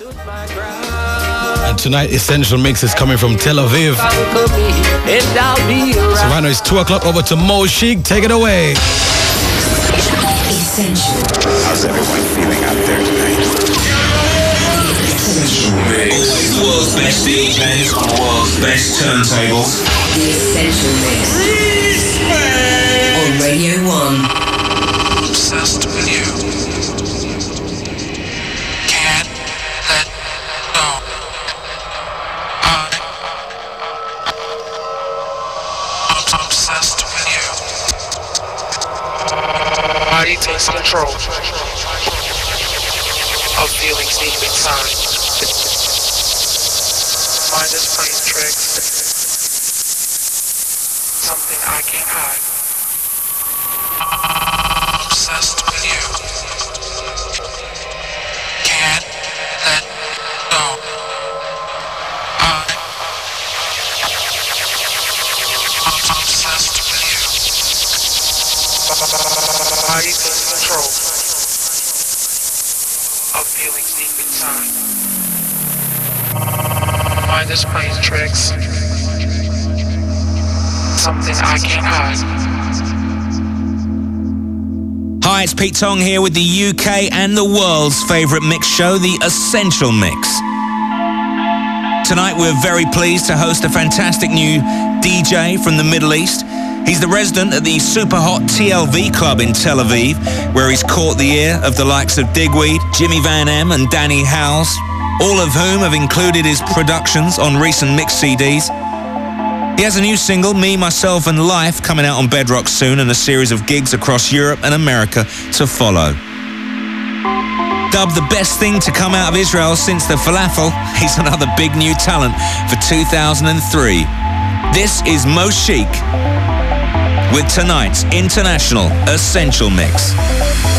And tonight, Essential Mix is coming from Tel Aviv. So right now it's 2 o'clock over to Moshic. Take it away. Essential. How's everyone feeling out there tonight? Essential Mix. The world's best DJs on the world's best turntables. The Essential Mix. On Radio 1. Obsessed with you. Body takes control of feelings deep inside. Is playing tricks. Something I can't hide. Hi, it's Pete Tong here with the UK and the world's favourite mix show, The Essential Mix. Tonight we're very pleased to host a fantastic new DJ from the Middle East. He's the resident at the super hot TLV club in Tel Aviv, where he's caught the ear of the likes of Digweed, Jimmy Van M, and Danny Howells, all of whom have included his productions on recent mix CDs. He has a new single, Me, Myself and Life, coming out on Bedrock soon and a series of gigs across Europe and America to follow. Dubbed the best thing to come out of Israel since the falafel, he's another big new talent for 2003. This is Mo with tonight's international essential mix.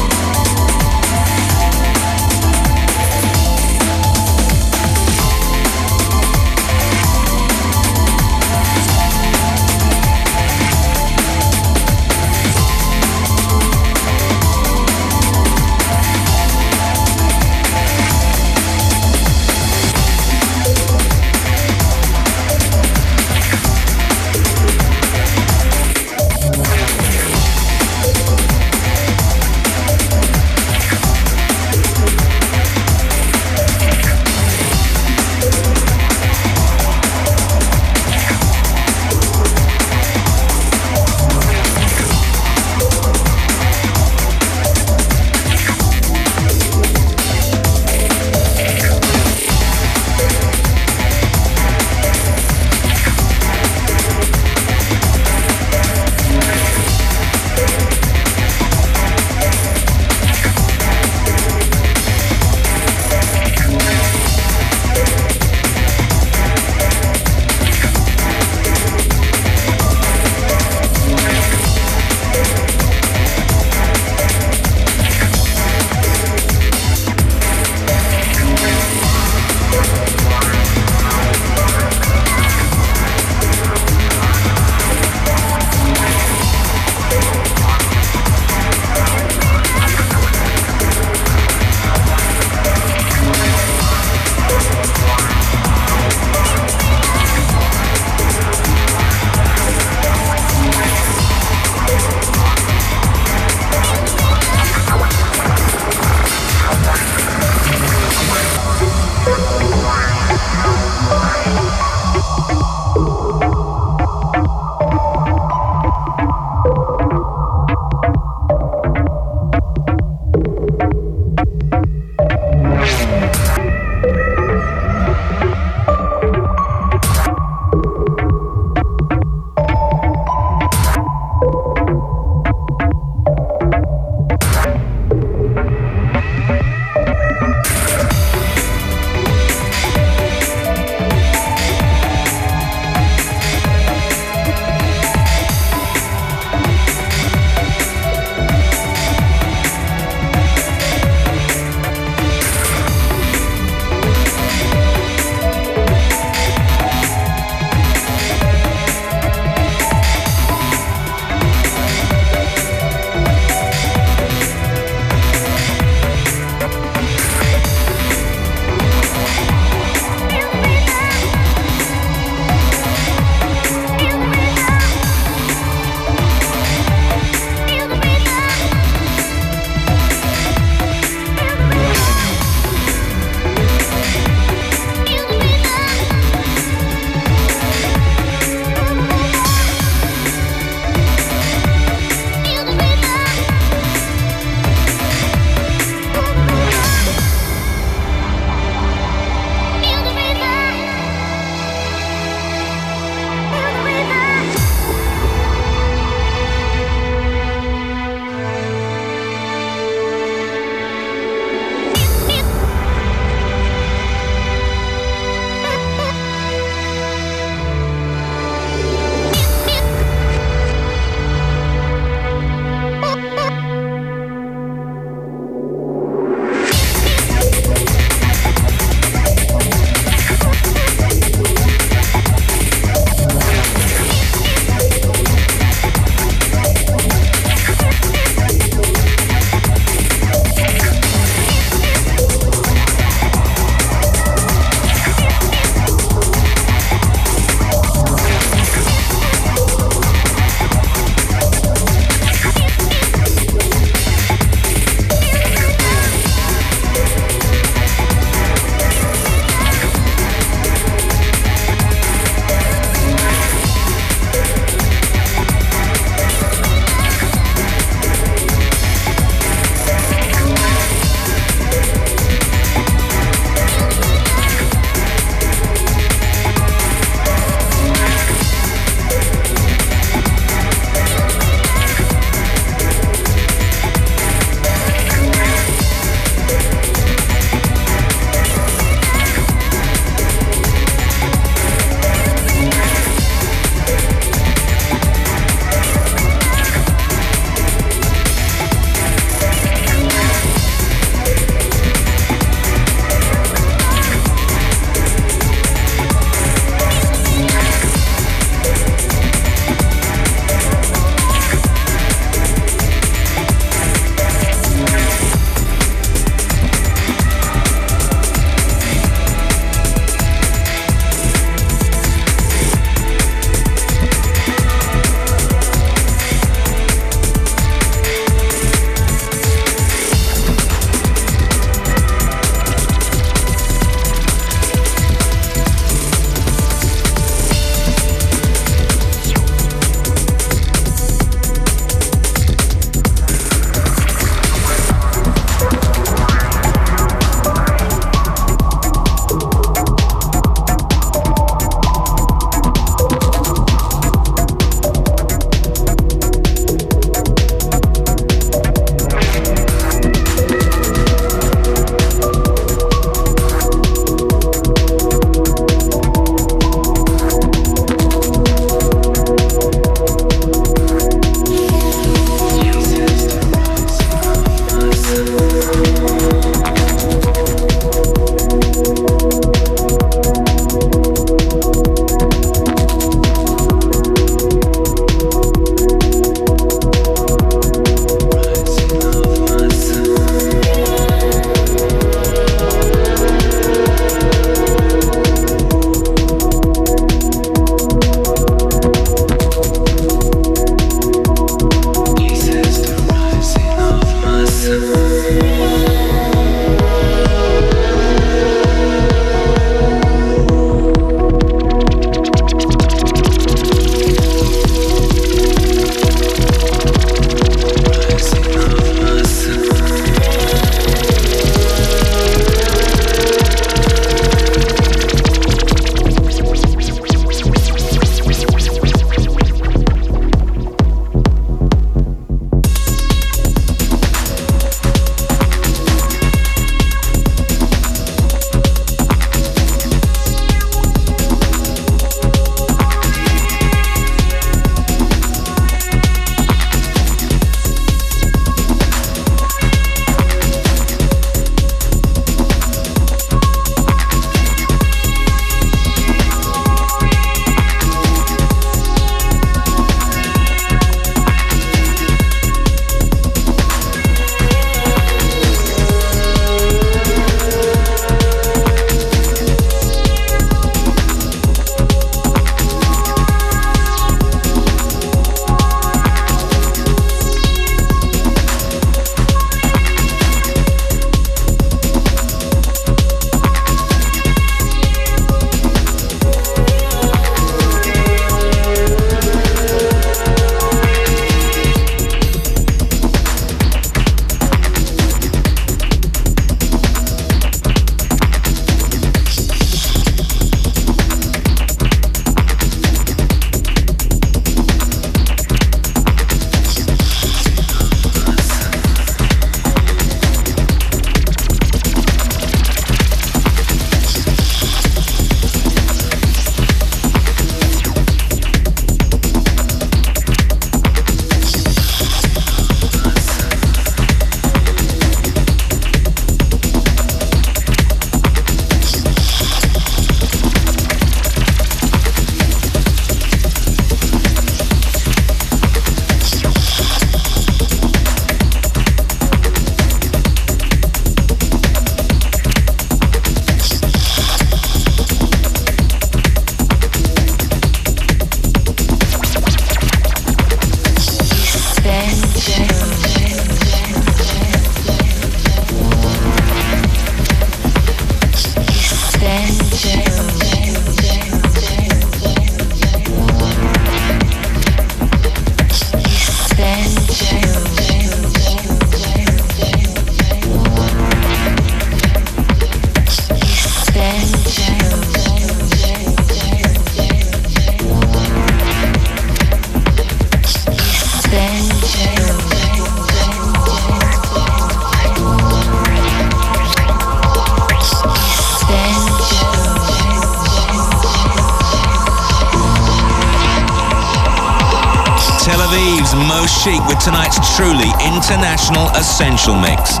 With tonight's truly international essential mix.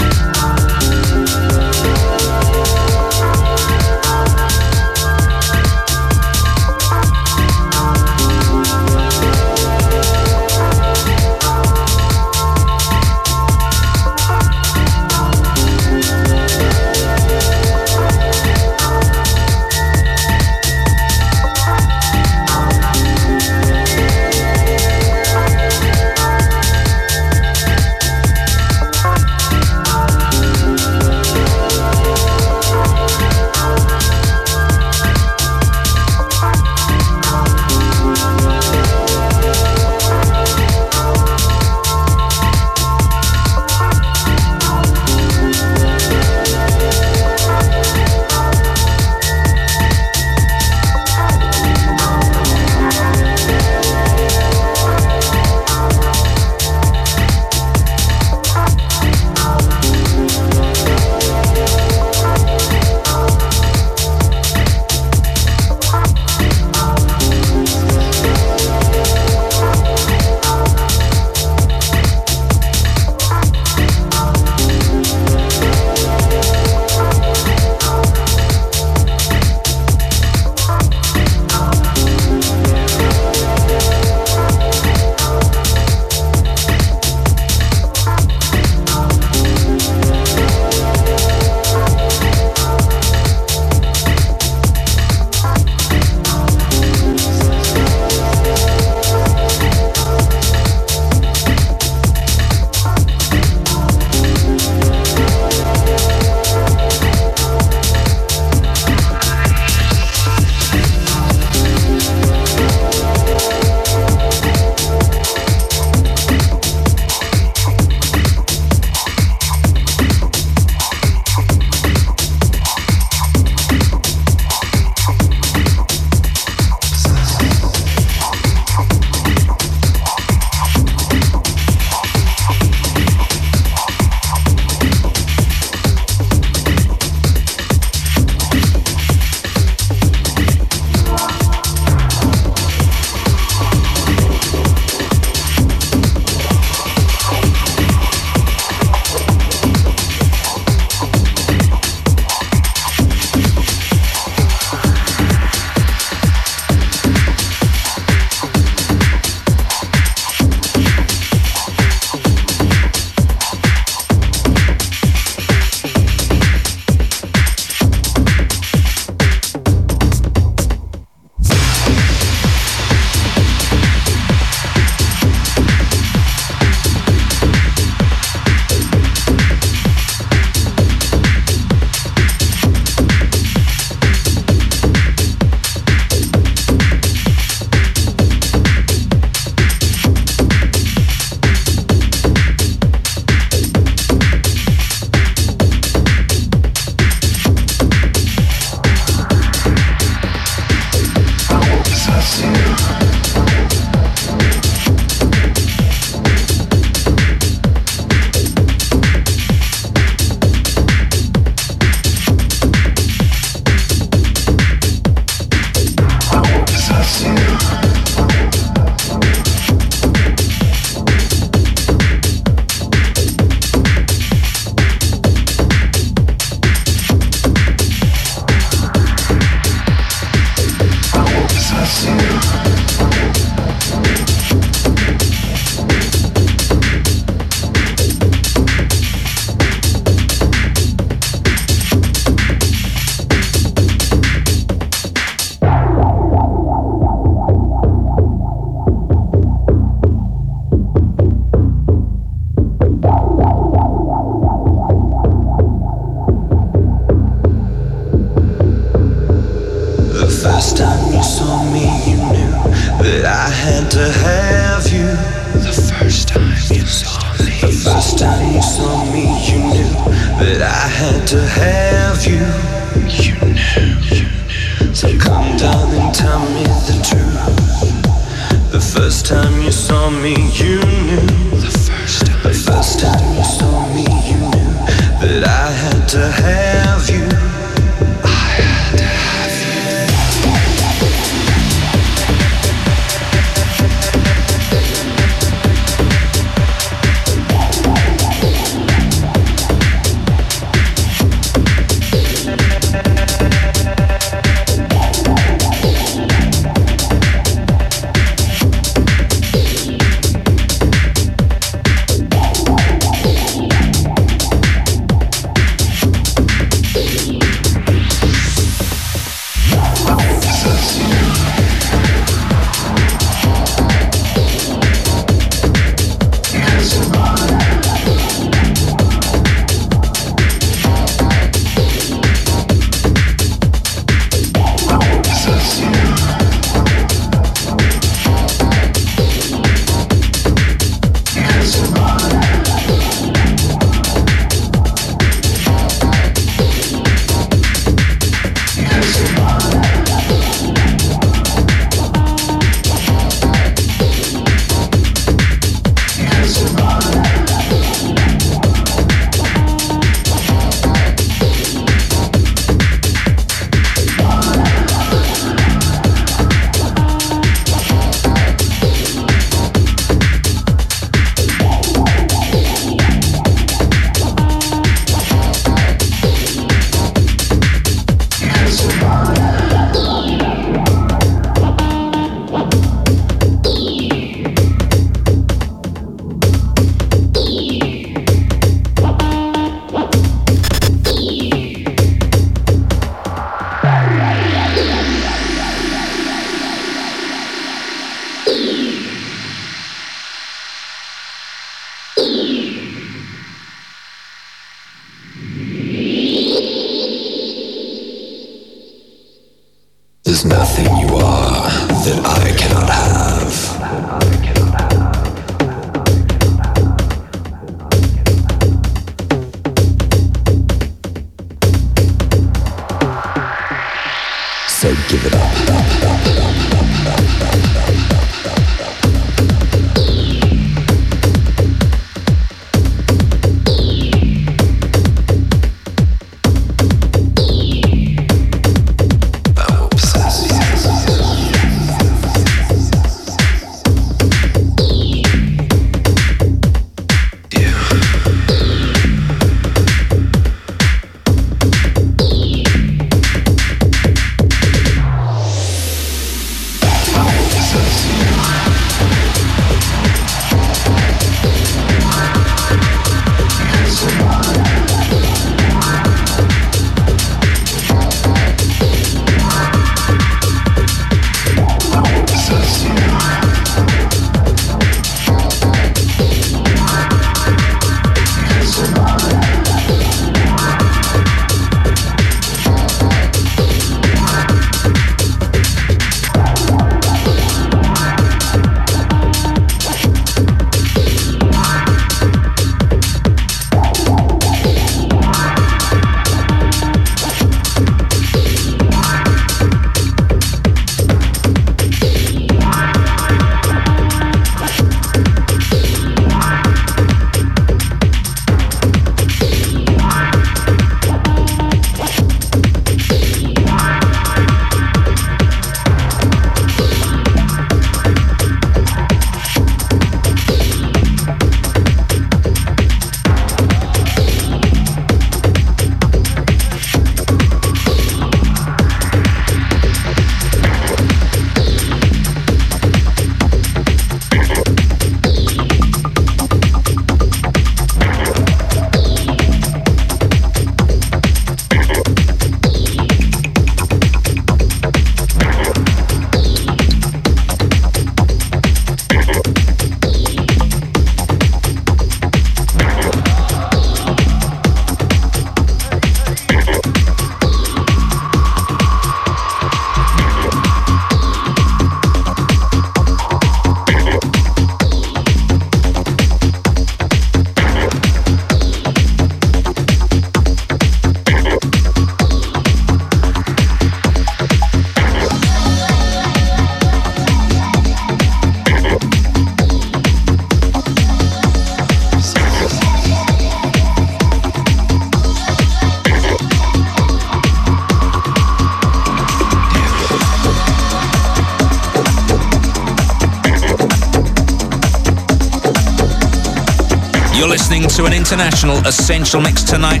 An international essential mix tonight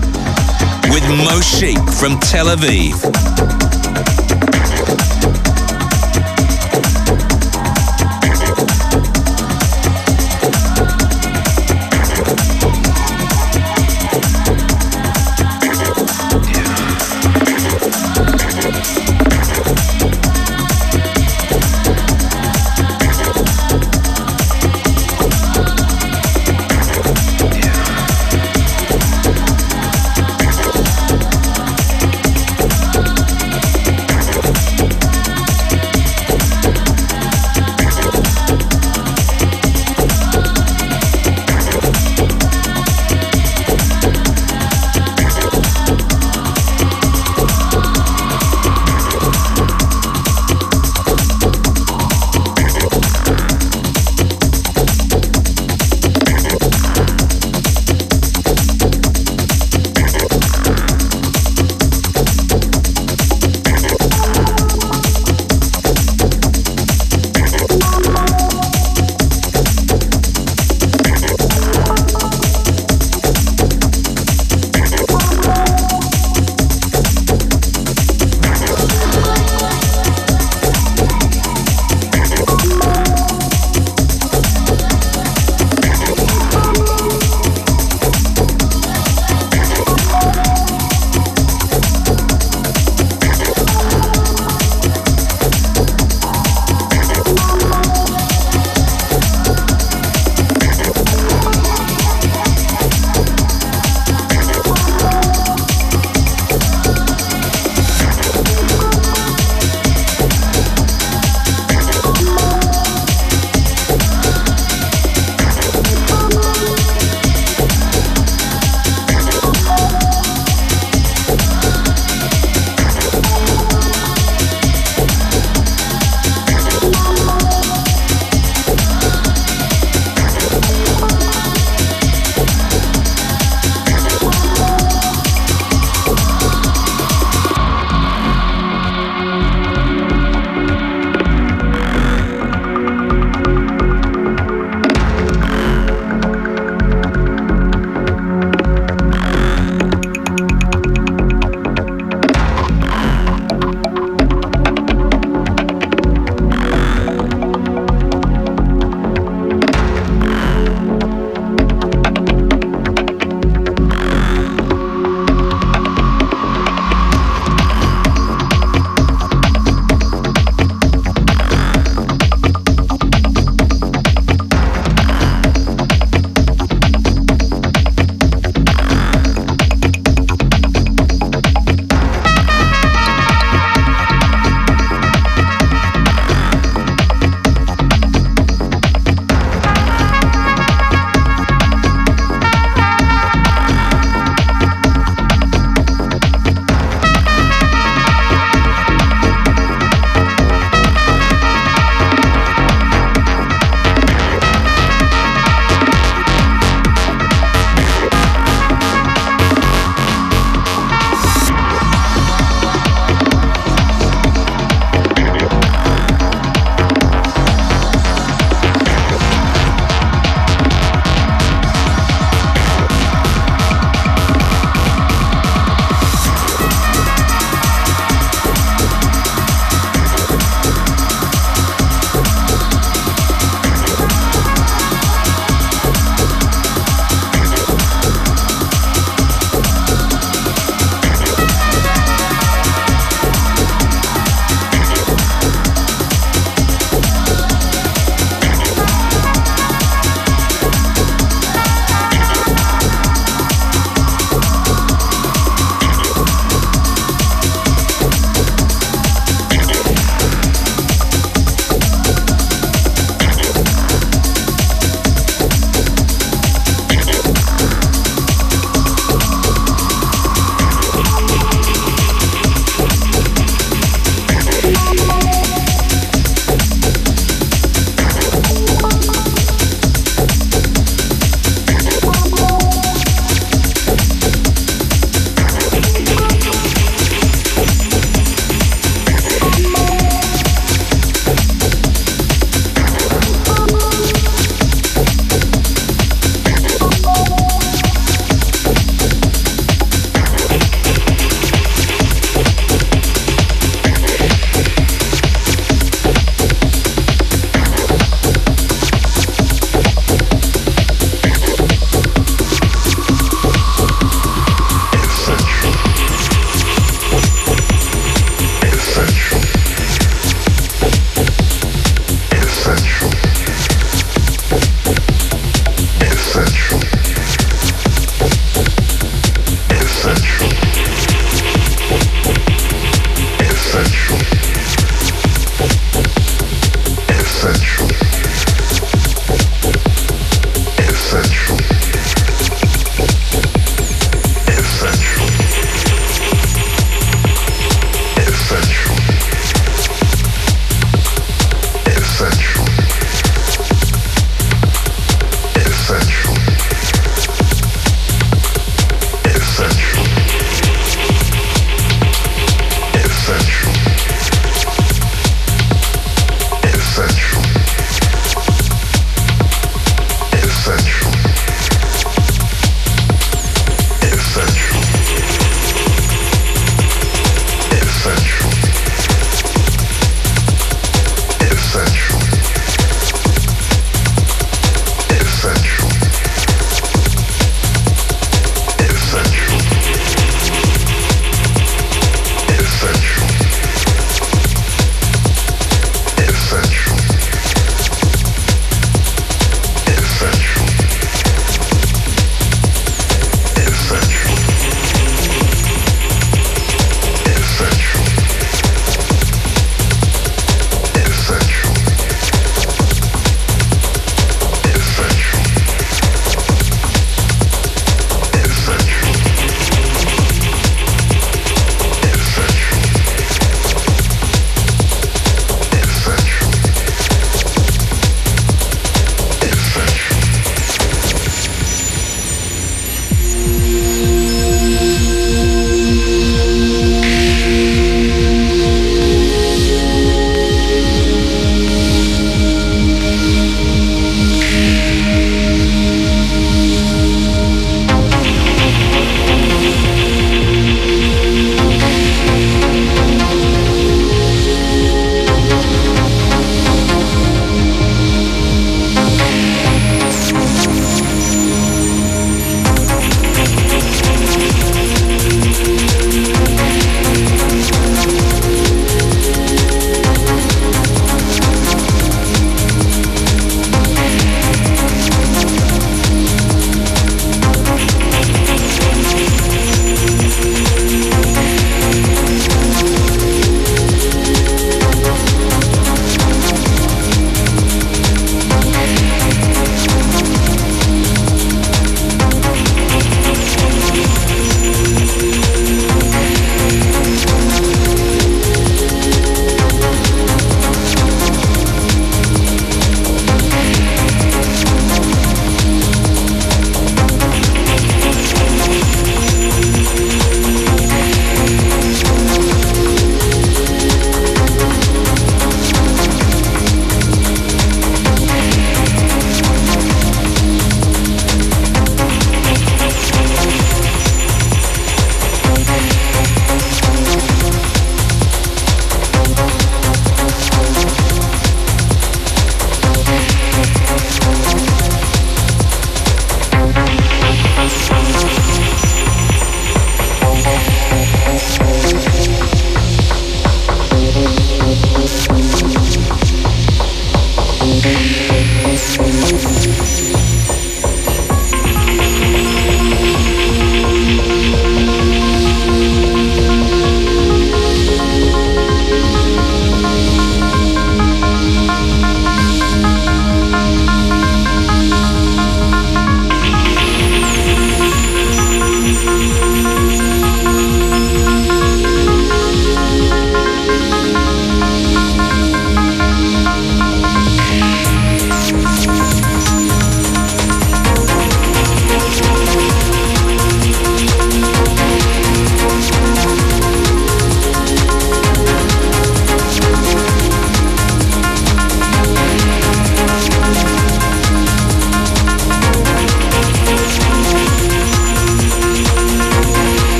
with Moshic from Tel Aviv.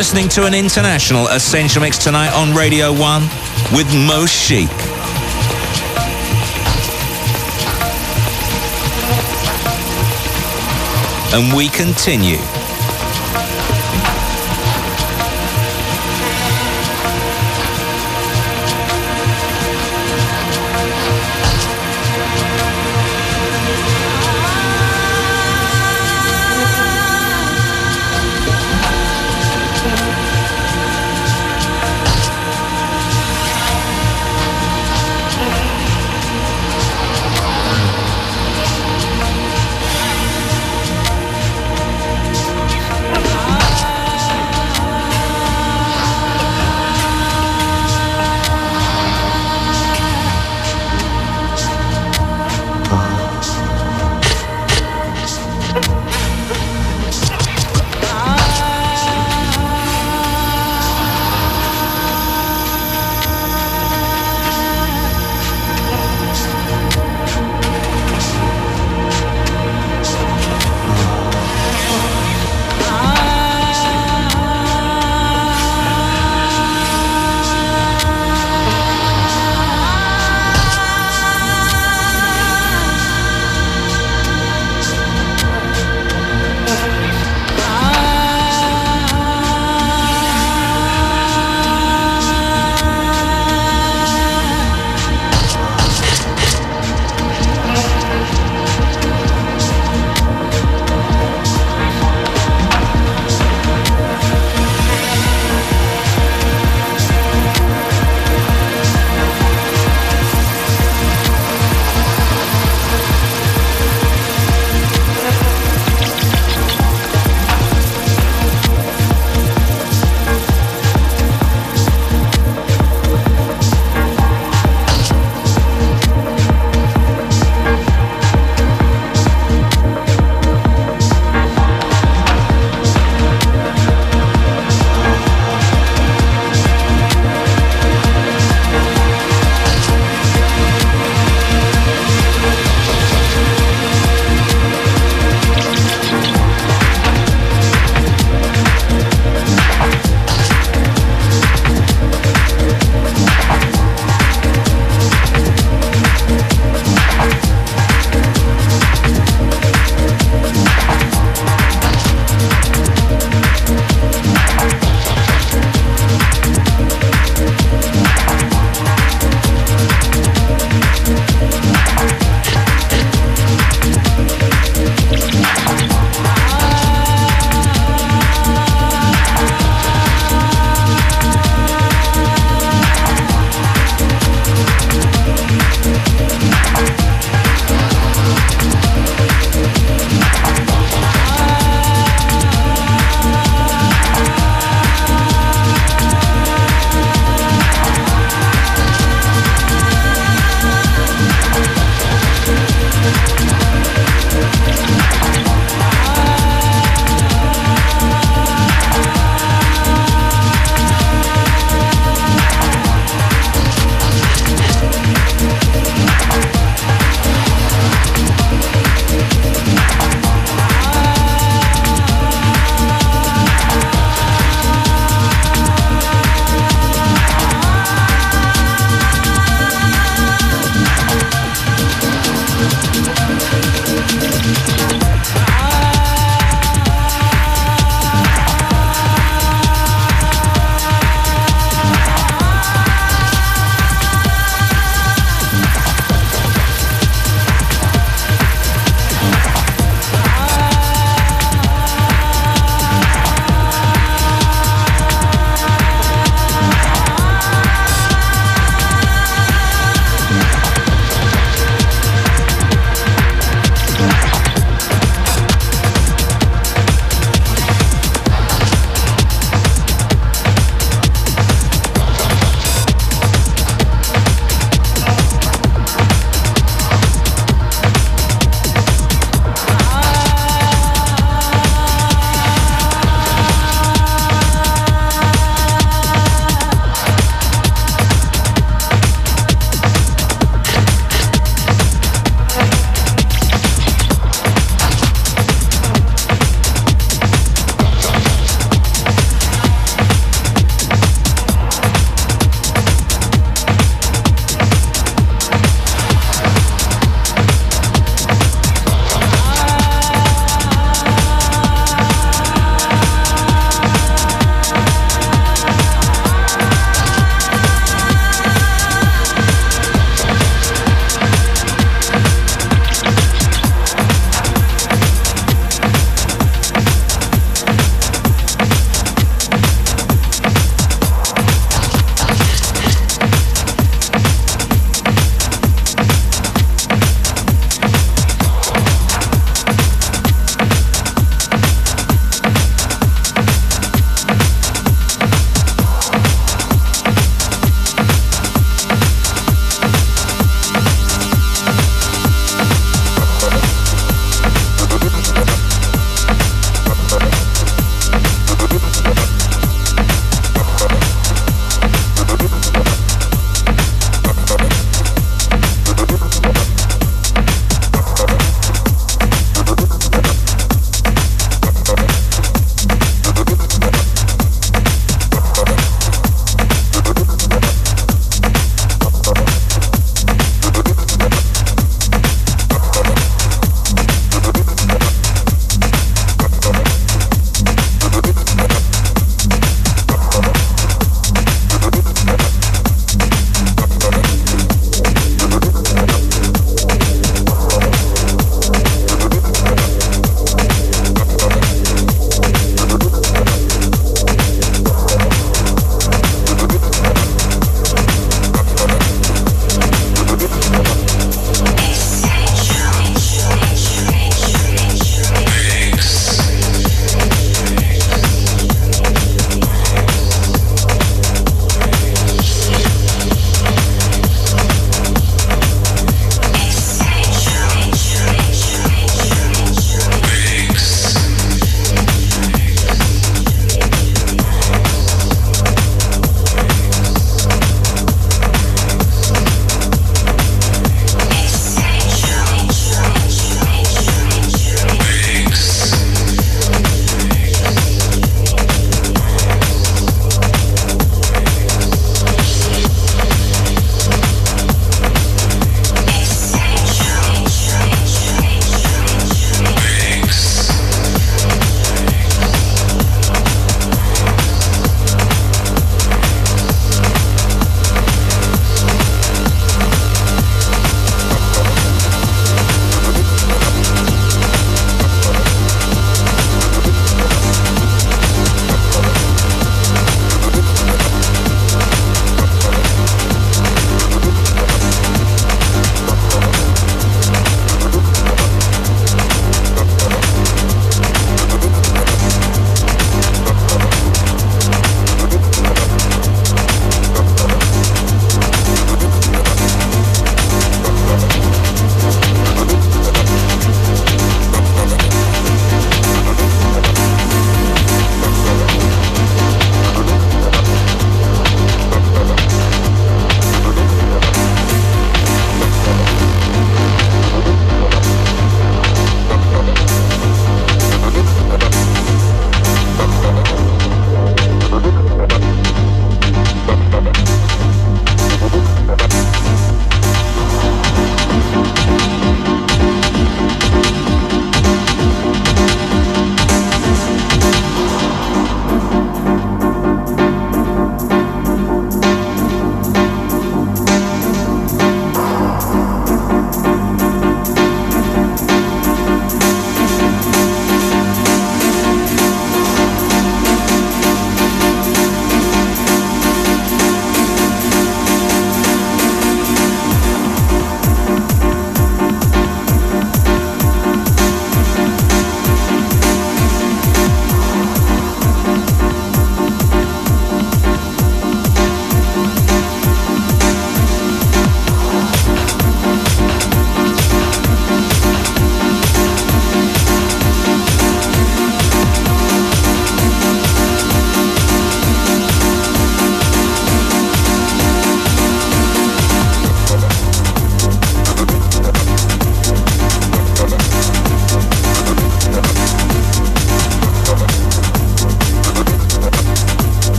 Listening to an international Essential Mix tonight on Radio 1 with Mo. And we continue.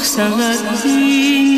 我所想。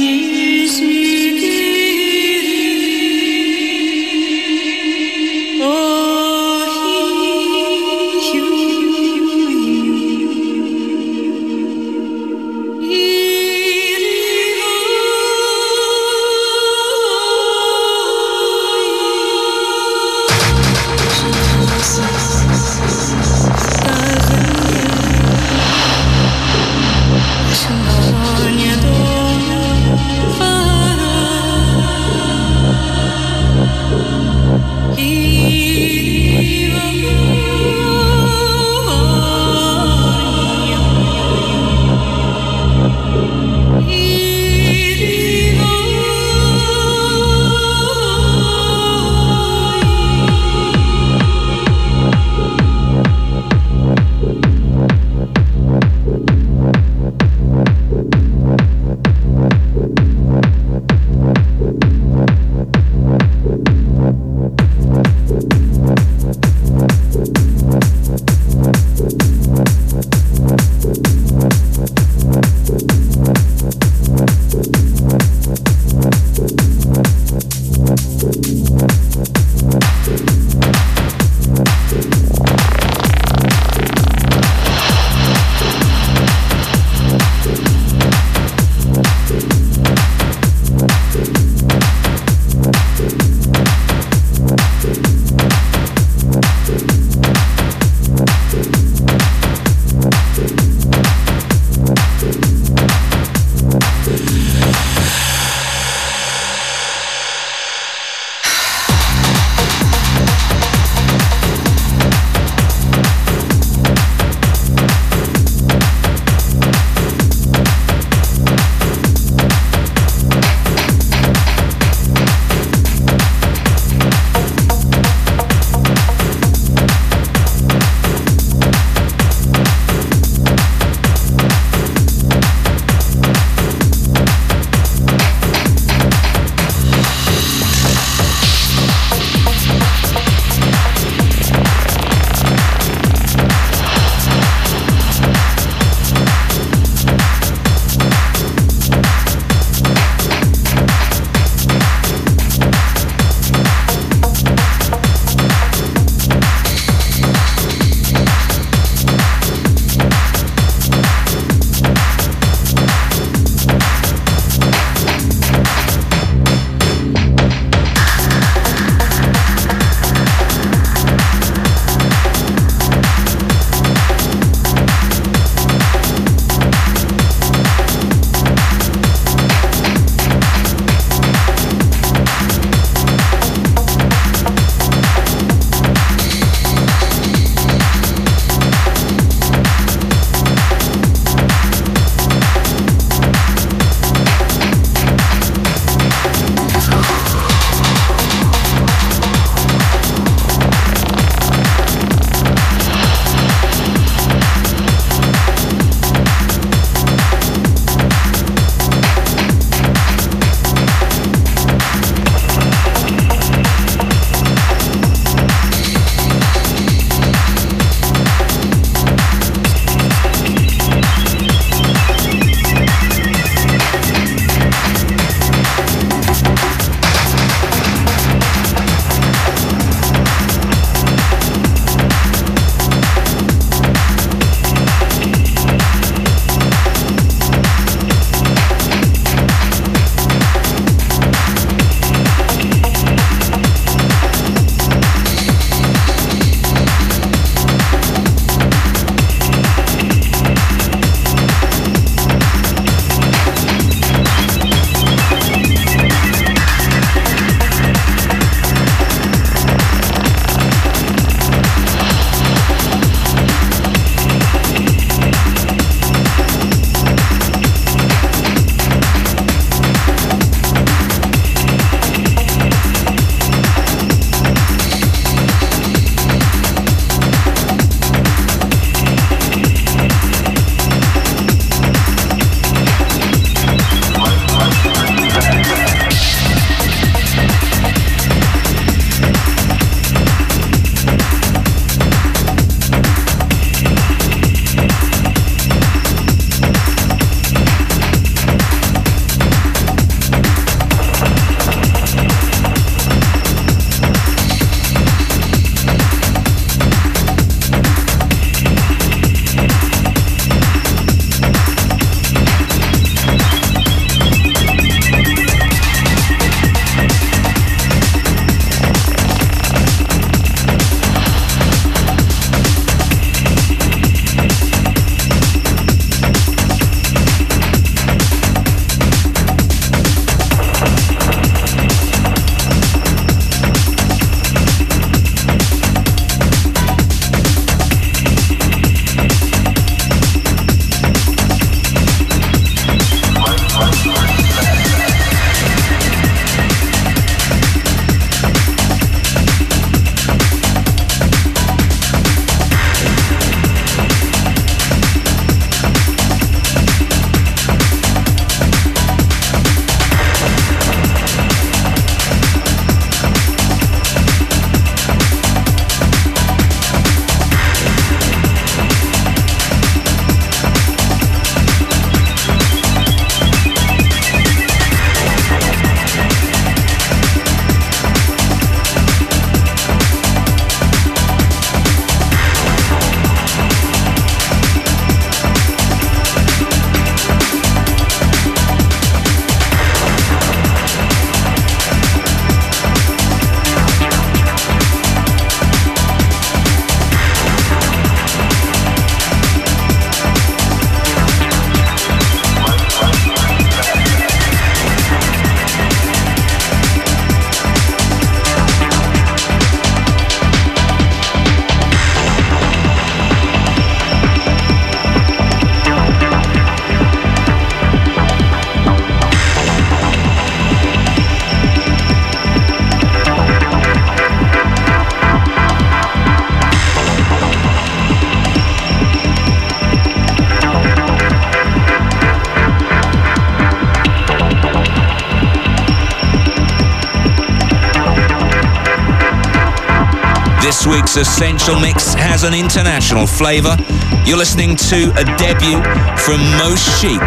This week's Essential Mix has an international flavour. You're listening to a debut from Most Chic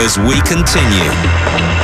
as we continue.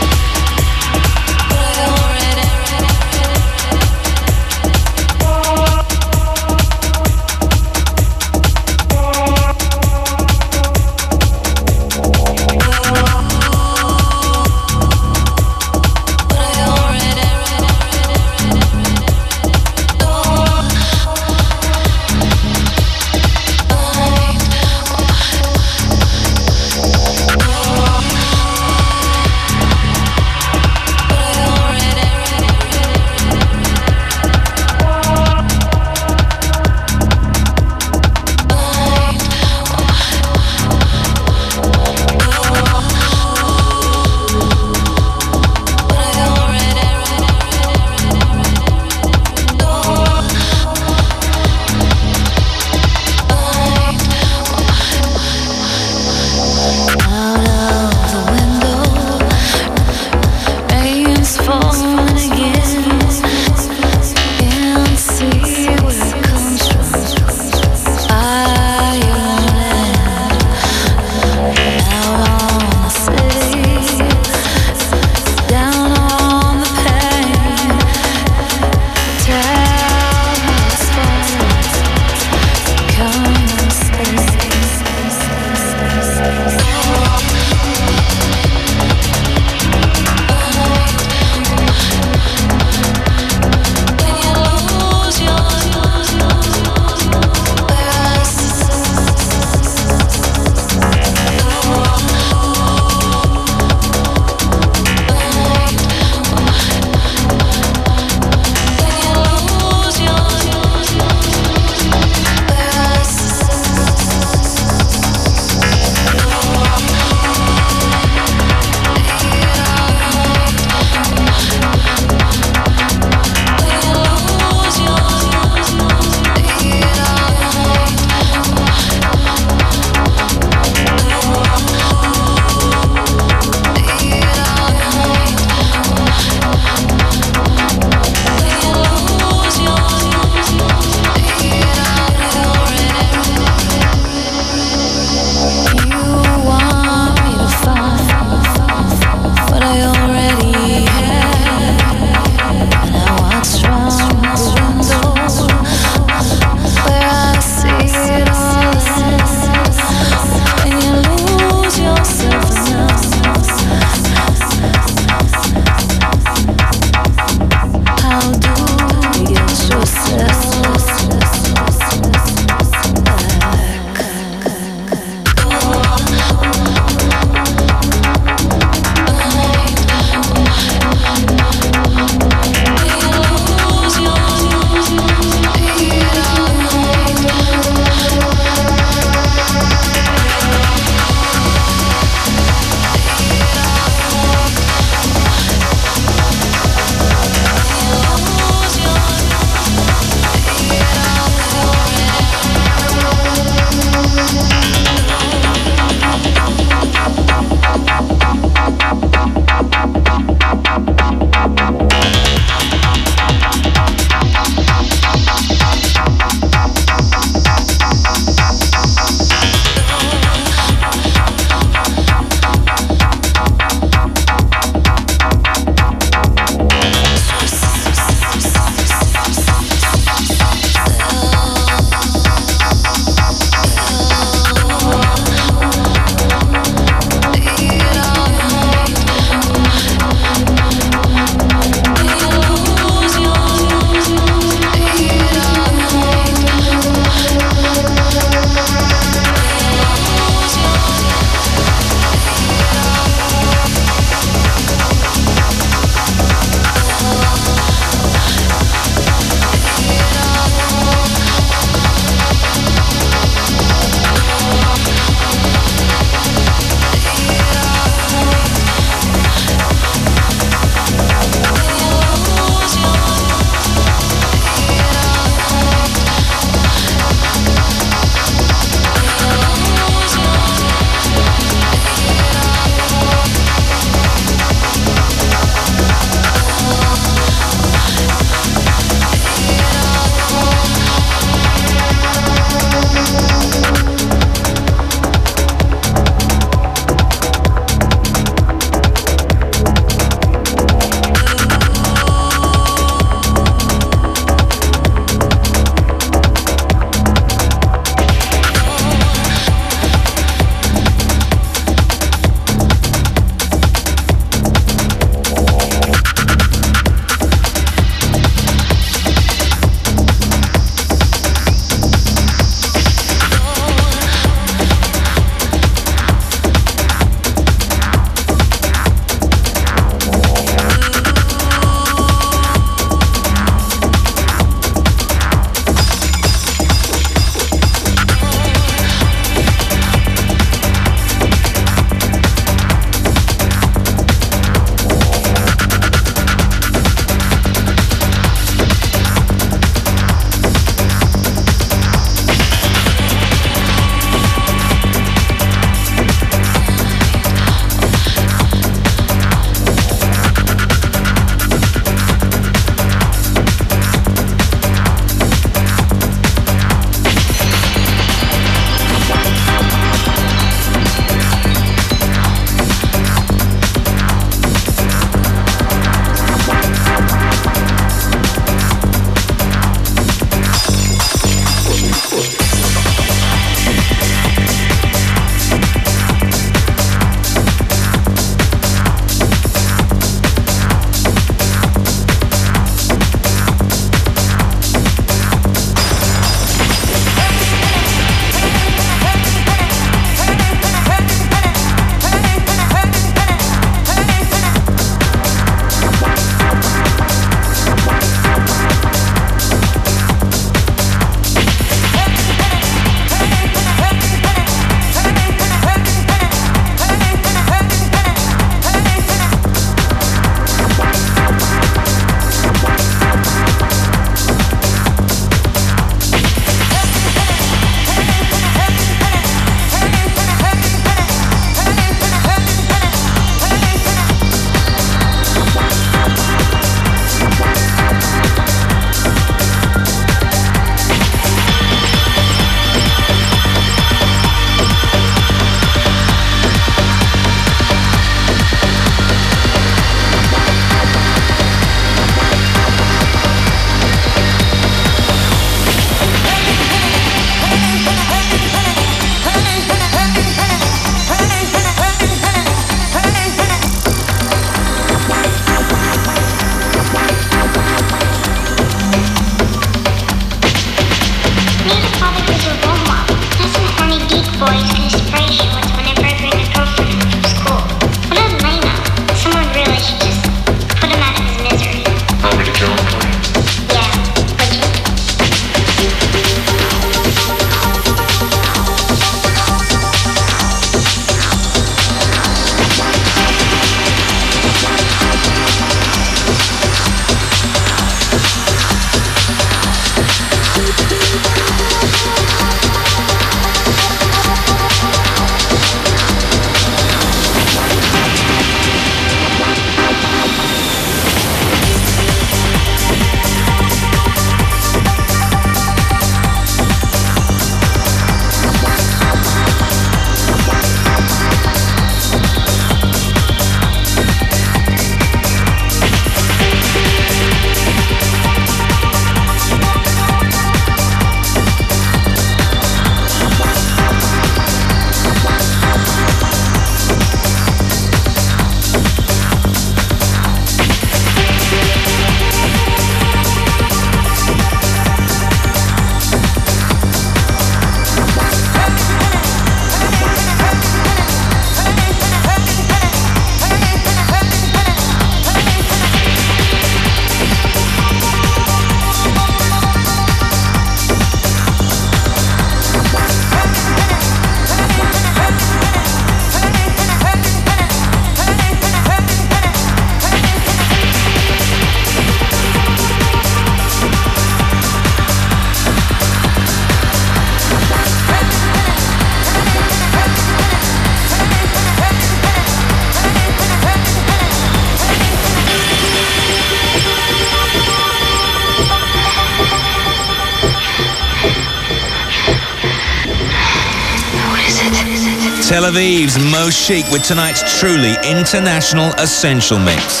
Tel Aviv's Moshic with tonight's truly international essential mix.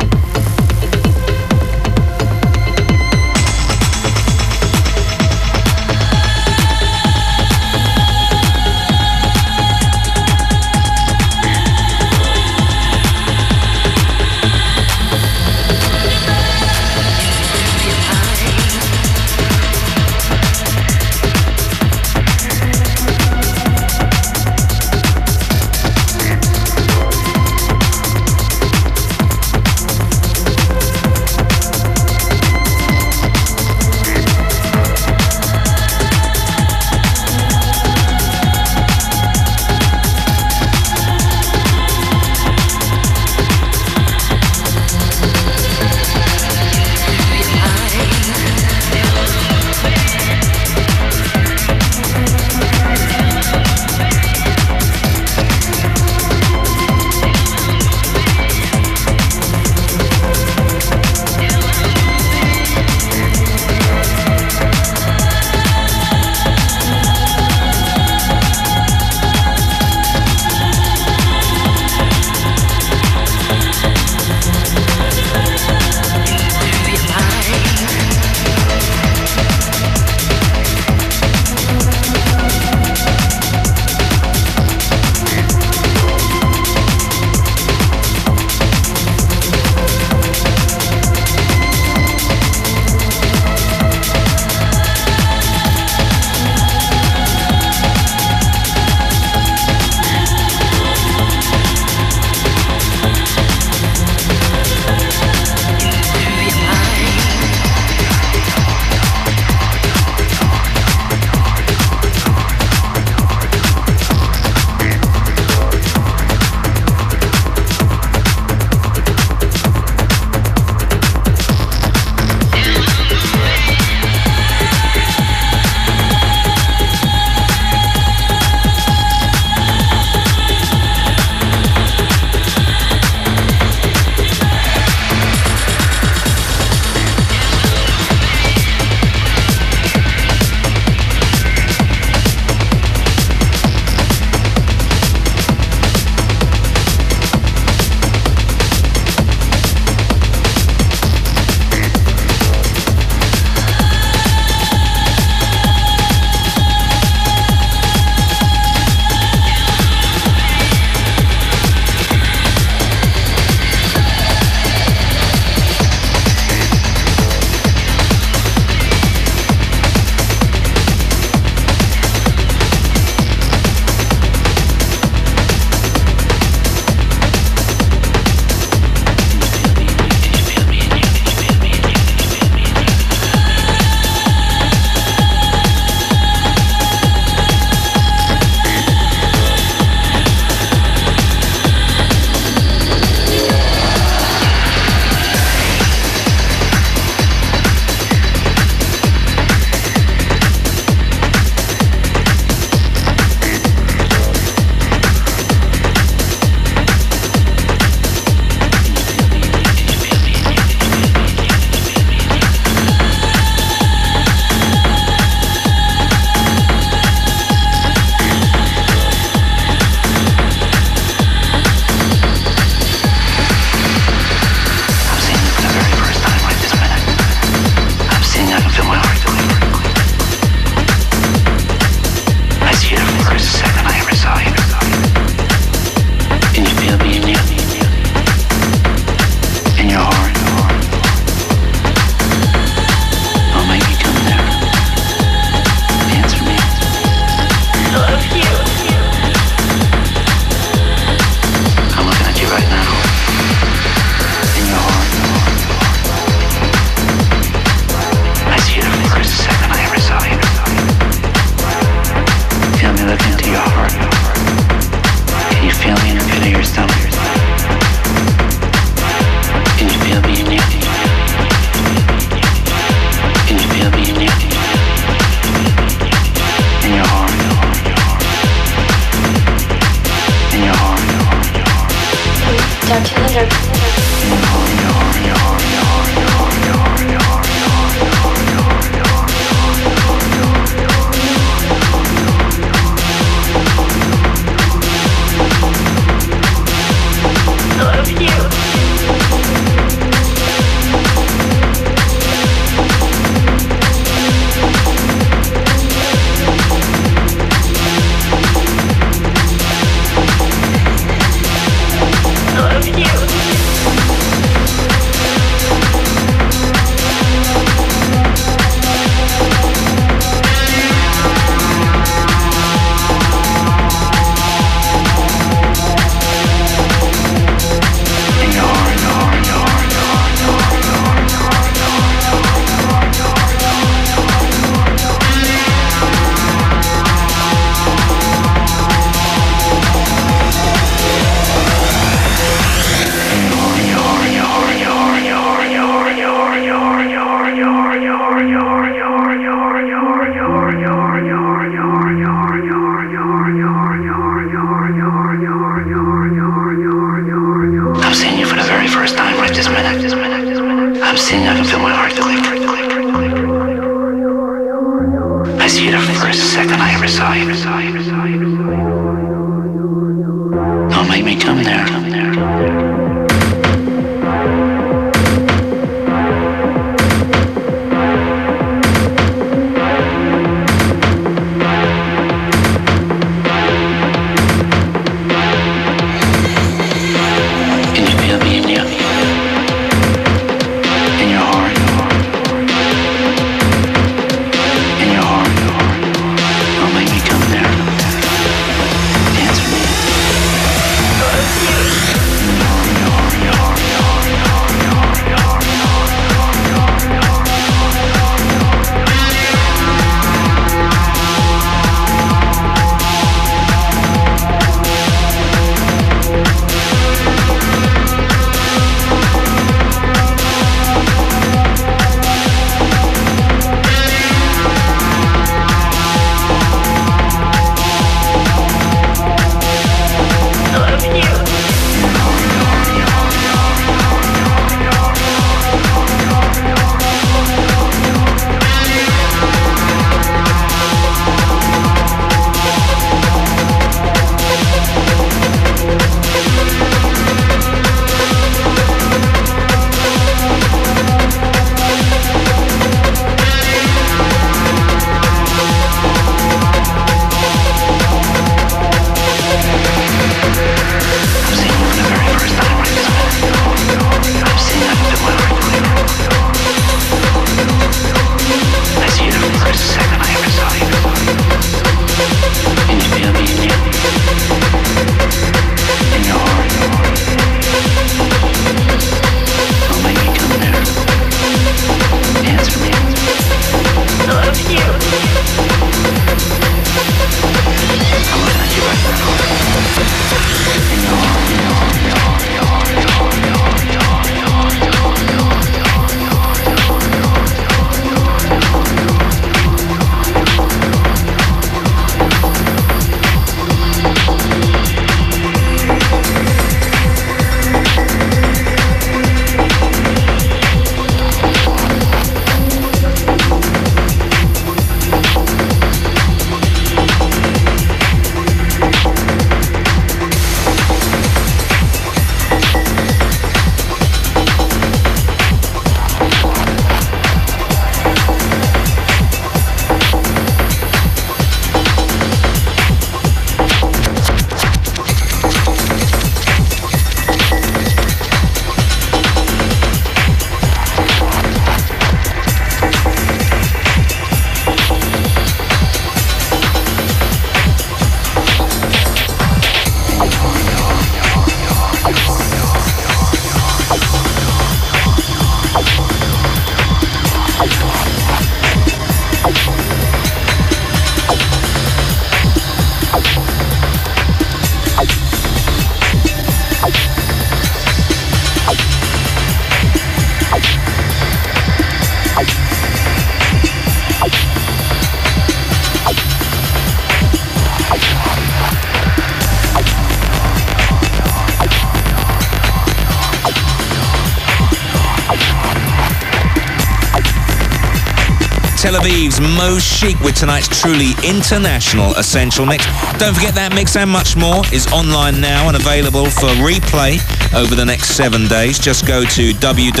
Chic with tonight's truly international Essential Mix. Don't forget that mix and much more is online now and available for replay over the next seven days. Just go to www.bbc.co.uk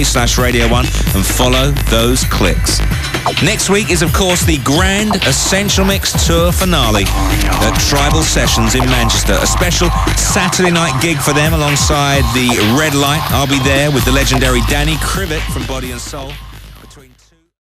slash Radio 1 and follow those clicks. Next week is, of course, the Grand Essential Mix Tour finale at Tribal Sessions in Manchester. A special Saturday night gig for them alongside the Red Light. I'll be there with the legendary Danny Krivit from Body and Soul.